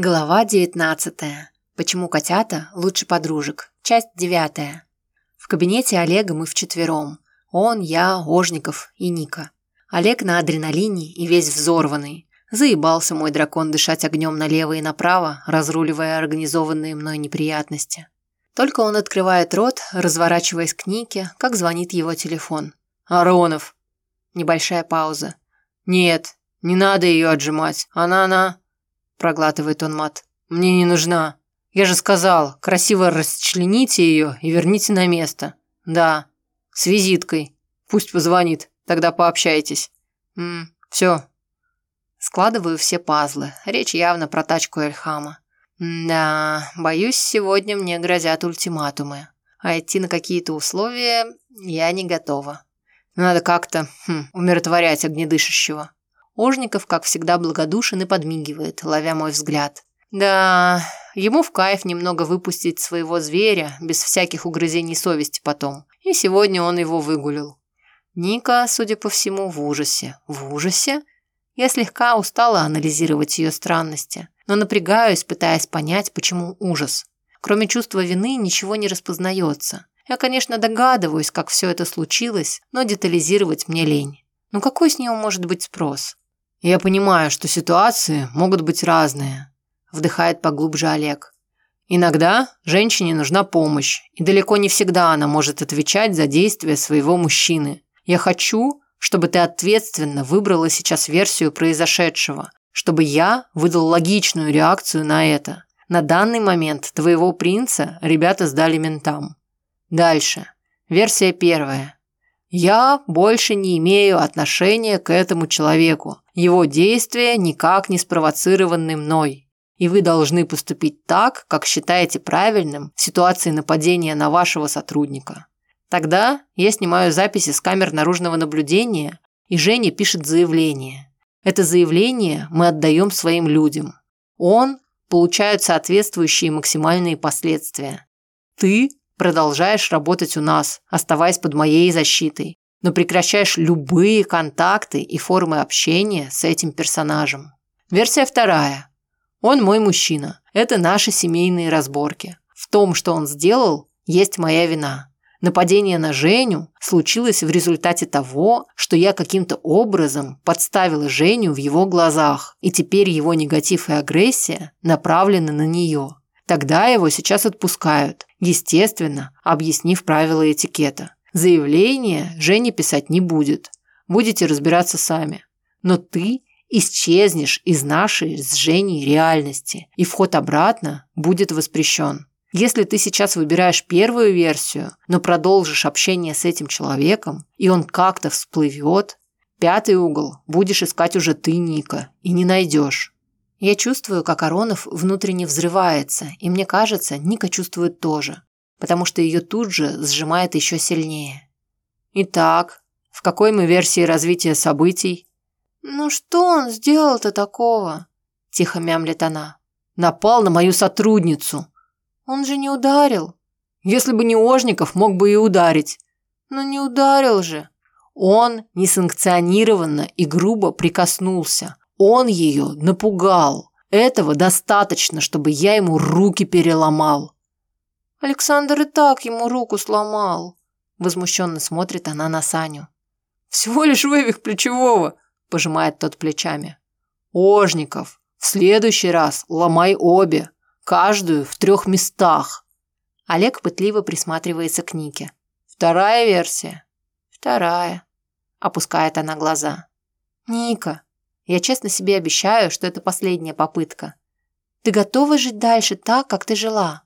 Глава 19. Почему котята лучше подружек? Часть 9. В кабинете Олега мы вчетвером. Он, я, Ожников и Ника. Олег на адреналине и весь взорванный. Заебался мой дракон дышать огнем налево и направо, разруливая организованные мной неприятности. Только он открывает рот, разворачиваясь к Нике, как звонит его телефон. «Аронов!» Небольшая пауза. «Нет, не надо ее отжимать. Она-она...» проглатывает он мат. «Мне не нужна. Я же сказал, красиво расчлените ее и верните на место. Да, с визиткой. Пусть позвонит, тогда пообщайтесь. Ммм, все». Складываю все пазлы. Речь явно про тачку Эльхама. Да, боюсь, сегодня мне грозят ультиматумы. А идти на какие-то условия я не готова. Надо как-то хм, умиротворять огнедышащего. Ожников, как всегда, благодушен и подмигивает, ловя мой взгляд. Да, ему в кайф немного выпустить своего зверя, без всяких угрызений совести потом. И сегодня он его выгулил. Ника, судя по всему, в ужасе. В ужасе? Я слегка устала анализировать ее странности, но напрягаюсь, пытаясь понять, почему ужас. Кроме чувства вины ничего не распознается. Я, конечно, догадываюсь, как все это случилось, но детализировать мне лень. Ну какой с него может быть спрос? «Я понимаю, что ситуации могут быть разные», – вдыхает поглубже Олег. «Иногда женщине нужна помощь, и далеко не всегда она может отвечать за действия своего мужчины. Я хочу, чтобы ты ответственно выбрала сейчас версию произошедшего, чтобы я выдал логичную реакцию на это. На данный момент твоего принца ребята сдали ментам. Дальше. Версия первая. Я больше не имею отношения к этому человеку. Его действия никак не спровоцированы мной. И вы должны поступить так, как считаете правильным в ситуации нападения на вашего сотрудника. Тогда я снимаю записи с камер наружного наблюдения, и Женя пишет заявление. Это заявление мы отдаем своим людям. Он получает соответствующие максимальные последствия. Ты продолжаешь работать у нас, оставаясь под моей защитой, но прекращаешь любые контакты и формы общения с этим персонажем. Версия вторая. Он мой мужчина. Это наши семейные разборки. В том, что он сделал, есть моя вина. Нападение на Женю случилось в результате того, что я каким-то образом подставила Женю в его глазах, и теперь его негатив и агрессия направлены на нее. Тогда его сейчас отпускают, естественно, объяснив правила этикета. Заявление Женя писать не будет. Будете разбираться сами. Но ты исчезнешь из нашей с Женей реальности, и вход обратно будет воспрещен. Если ты сейчас выбираешь первую версию, но продолжишь общение с этим человеком, и он как-то всплывет, пятый угол будешь искать уже ты, Ника, и не найдешь. Я чувствую, как Аронов внутренне взрывается, и мне кажется, Ника чувствует тоже, потому что ее тут же сжимает еще сильнее. Итак, в какой мы версии развития событий? Ну что он сделал-то такого? Тихо мямлет она. Напал на мою сотрудницу. Он же не ударил. Если бы не Ожников, мог бы и ударить. Но не ударил же. Он несанкционированно и грубо прикоснулся. Он ее напугал. Этого достаточно, чтобы я ему руки переломал. Александр и так ему руку сломал. Возмущенно смотрит она на Саню. Всего лишь вывих плечевого, пожимает тот плечами. Ожников, в следующий раз ломай обе, каждую в трех местах. Олег пытливо присматривается к Нике. Вторая версия. Вторая. Опускает она глаза. Ника, я честно себе обещаю, что это последняя попытка. Ты готова жить дальше так, как ты жила?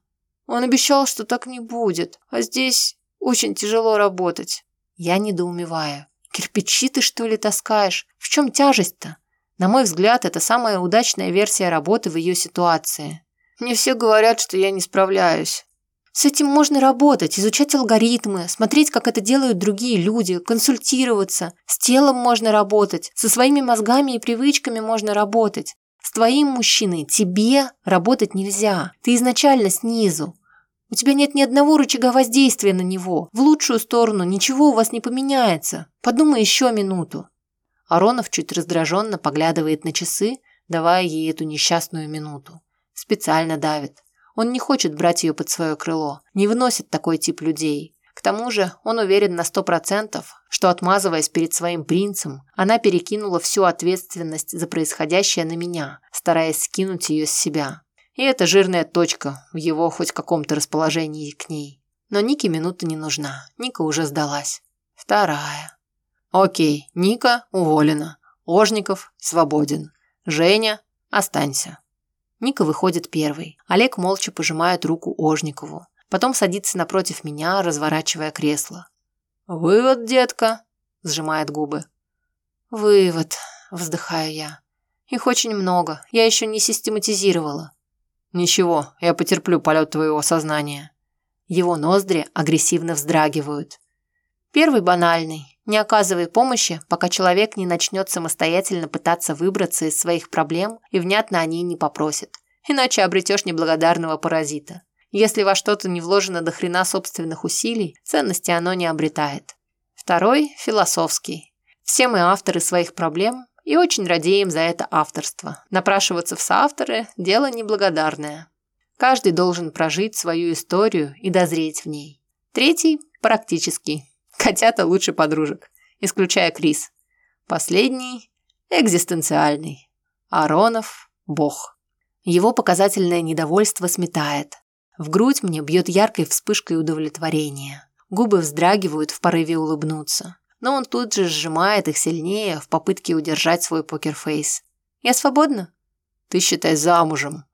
Он обещал, что так не будет, а здесь очень тяжело работать. Я недоумеваю. Кирпичи ты, что ли, таскаешь? В чем тяжесть-то? На мой взгляд, это самая удачная версия работы в ее ситуации. Мне все говорят, что я не справляюсь. С этим можно работать, изучать алгоритмы, смотреть, как это делают другие люди, консультироваться. С телом можно работать, со своими мозгами и привычками можно работать. С твоим мужчиной тебе работать нельзя. Ты изначально снизу. У тебя нет ни одного рычага воздействия на него. В лучшую сторону ничего у вас не поменяется. Подумай еще минуту. Аронов чуть раздраженно поглядывает на часы, давая ей эту несчастную минуту. Специально давит. Он не хочет брать ее под свое крыло, не выносит такой тип людей. К тому же он уверен на сто процентов, что, отмазываясь перед своим принцем, она перекинула всю ответственность за происходящее на меня, стараясь скинуть ее с себя. И это жирная точка в его хоть каком-то расположении к ней. Но Нике минута не нужна. Ника уже сдалась. Вторая. Окей, Ника уволена. Ожников свободен. Женя, останься. Ника выходит первой. Олег молча пожимает руку Ожникову. Потом садится напротив меня, разворачивая кресло. «Вывод, детка», – сжимает губы. «Вывод», – вздыхаю я. «Их очень много. Я еще не систематизировала». «Ничего, я потерплю полет твоего сознания». Его ноздри агрессивно вздрагивают. Первый банальный. Не оказывай помощи, пока человек не начнет самостоятельно пытаться выбраться из своих проблем и внятно о ней не попросит. Иначе обретешь неблагодарного паразита. Если во что-то не вложено до хрена собственных усилий, ценности оно не обретает. Второй – философский. Все мы авторы своих проблем и очень радеем за это авторство. Напрашиваться в соавторы – дело неблагодарное. Каждый должен прожить свою историю и дозреть в ней. Третий – практический. Котята лучше подружек, исключая Крис. Последний – экзистенциальный. Аронов – бог. Его показательное недовольство сметает. В грудь мне бьет яркой вспышкой удовлетворения. Губы вздрагивают в порыве улыбнуться. Но он тут же сжимает их сильнее в попытке удержать свой покерфейс. «Я свободна?» «Ты считай замужем»,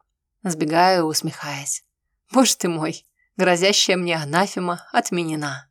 Сбегаю, усмехаясь. Боже ты мой, грозящая мне анафема отменена.